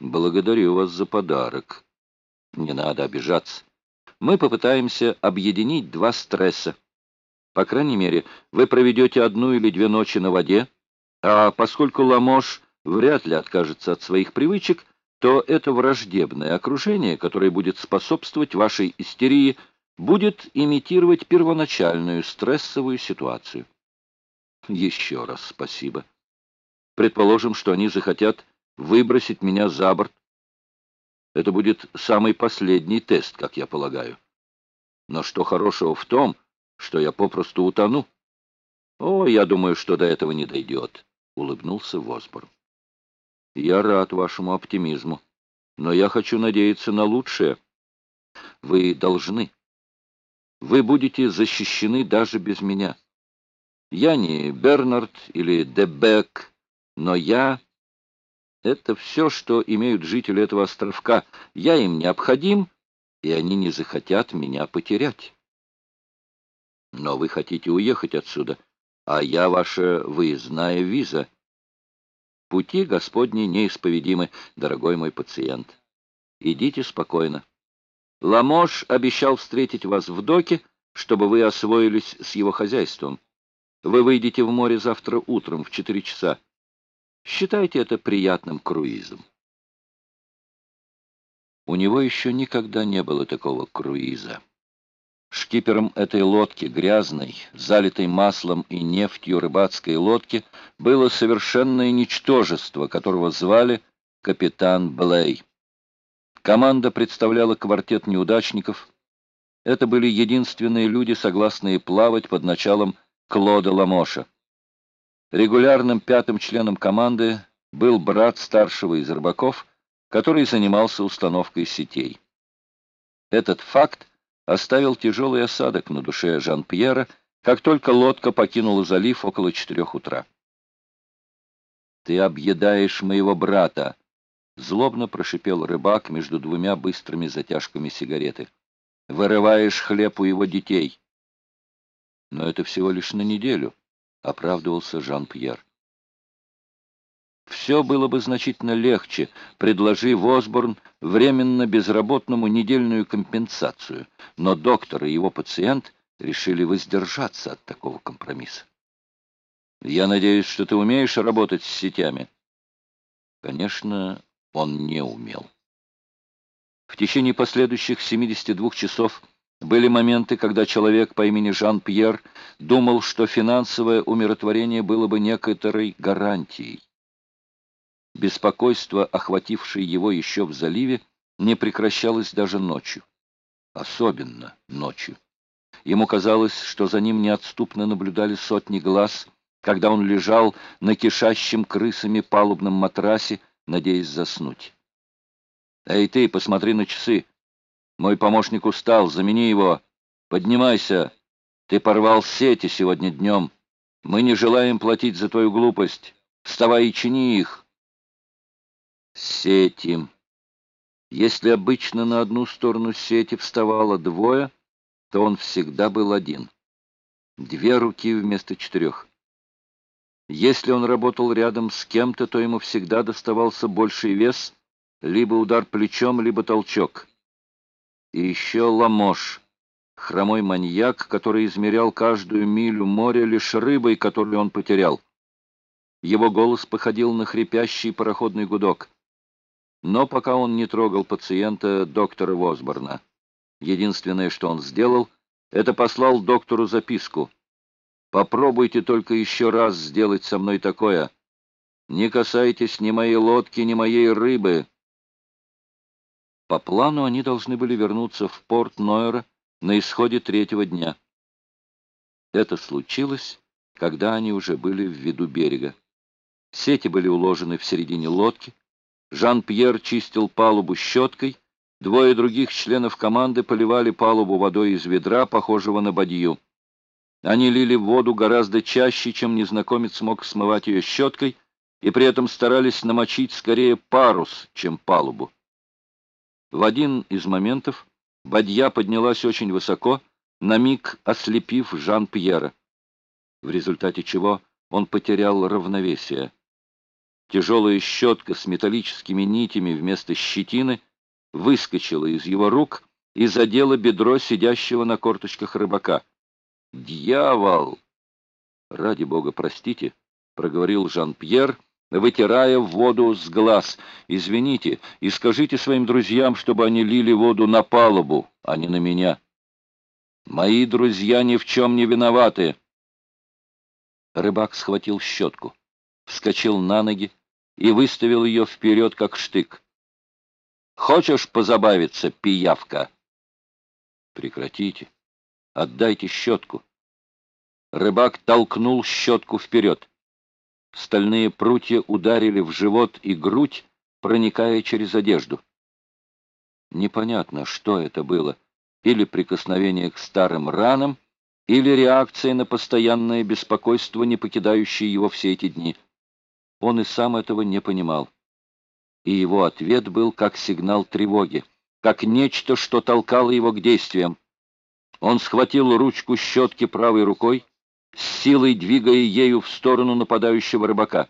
Благодарю вас за подарок. Не надо обижаться. Мы попытаемся объединить два стресса. По крайней мере, вы проведете одну или две ночи на воде, а поскольку Ламош вряд ли откажется от своих привычек, то это враждебное окружение, которое будет способствовать вашей истерии, будет имитировать первоначальную стрессовую ситуацию. Еще раз спасибо. Предположим, что они захотят выбросить меня за борт. Это будет самый последний тест, как я полагаю. Но что хорошего в том, что я попросту утону? О, я думаю, что до этого не дойдет, — улыбнулся Восборн. Я рад вашему оптимизму, но я хочу надеяться на лучшее. Вы должны. Вы будете защищены даже без меня. Я не Бернард или Дебек, но я... Это все, что имеют жители этого островка. Я им необходим, и они не захотят меня потерять. Но вы хотите уехать отсюда, а я ваша выездная виза. Пути Господни неисповедимы, дорогой мой пациент. Идите спокойно. Ламош обещал встретить вас в доке, чтобы вы освоились с его хозяйством. Вы выйдете в море завтра утром в четыре часа. Считайте это приятным круизом. У него еще никогда не было такого круиза. Шкипером этой лодки, грязной, залитой маслом и нефтью рыбацкой лодки, было совершенное ничтожество, которого звали капитан Блей. Команда представляла квартет неудачников. Это были единственные люди, согласные плавать под началом Клода Ламоша. Регулярным пятым членом команды был брат старшего из рыбаков, который занимался установкой сетей. Этот факт оставил тяжелый осадок на душе Жан-Пьера, как только лодка покинула залив около четырех утра. «Ты объедаешь моего брата!» — злобно прошипел рыбак между двумя быстрыми затяжками сигареты. «Вырываешь хлеб у его детей!» «Но это всего лишь на неделю», — оправдывался Жан-Пьер. Все было бы значительно легче, предложи Восборн временно безработному недельную компенсацию, но доктор и его пациент решили воздержаться от такого компромисса. «Я надеюсь, что ты умеешь работать с сетями?» Конечно, он не умел. В течение последующих 72 часов были моменты, когда человек по имени Жан-Пьер думал, что финансовое умиротворение было бы некоторой гарантией. Беспокойство, охватившее его еще в заливе, не прекращалось даже ночью. Особенно ночью. Ему казалось, что за ним неотступно наблюдали сотни глаз, когда он лежал на кишащем крысами палубном матрасе, надеясь заснуть. «Эй ты, посмотри на часы! Мой помощник устал, замени его! Поднимайся! Ты порвал сети сегодня днем! Мы не желаем платить за твою глупость! Вставай и чини их!» Сети. Если обычно на одну сторону сети вставало двое, то он всегда был один. Две руки вместо четырех. Если он работал рядом с кем-то, то ему всегда доставался больший вес, либо удар плечом, либо толчок. И еще ламош, хромой маньяк, который измерял каждую милю моря лишь рыбой, которую он потерял. Его голос походил на хрипящий пароходный гудок. Но пока он не трогал пациента доктора Восборна. Единственное, что он сделал, это послал доктору записку. «Попробуйте только еще раз сделать со мной такое. Не касайтесь ни моей лодки, ни моей рыбы». По плану они должны были вернуться в порт Нойера на исходе третьего дня. Это случилось, когда они уже были в виду берега. Сети были уложены в середине лодки, Жан-Пьер чистил палубу щеткой, двое других членов команды поливали палубу водой из ведра, похожего на бадью. Они лили воду гораздо чаще, чем незнакомец мог смывать ее щеткой, и при этом старались намочить скорее парус, чем палубу. В один из моментов бадья поднялась очень высоко, на миг ослепив Жан-Пьера, в результате чего он потерял равновесие. Тяжелая щетка с металлическими нитями вместо щетины выскочила из его рук и задела бедро сидящего на корточках рыбака. «Дьявол!» «Ради бога, простите», — проговорил Жан-Пьер, вытирая воду с глаз. «Извините и скажите своим друзьям, чтобы они лили воду на палубу, а не на меня. Мои друзья ни в чем не виноваты». Рыбак схватил щетку, вскочил на ноги и выставил ее вперед, как штык. «Хочешь позабавиться, пиявка?» «Прекратите. Отдайте щетку». Рыбак толкнул щетку вперед. Стальные прутья ударили в живот и грудь, проникая через одежду. Непонятно, что это было. Или прикосновение к старым ранам, или реакция на постоянное беспокойство, не покидающее его все эти дни. Он и сам этого не понимал. И его ответ был как сигнал тревоги, как нечто, что толкало его к действиям. Он схватил ручку щетки правой рукой, с силой двигая ею в сторону нападающего рыбака.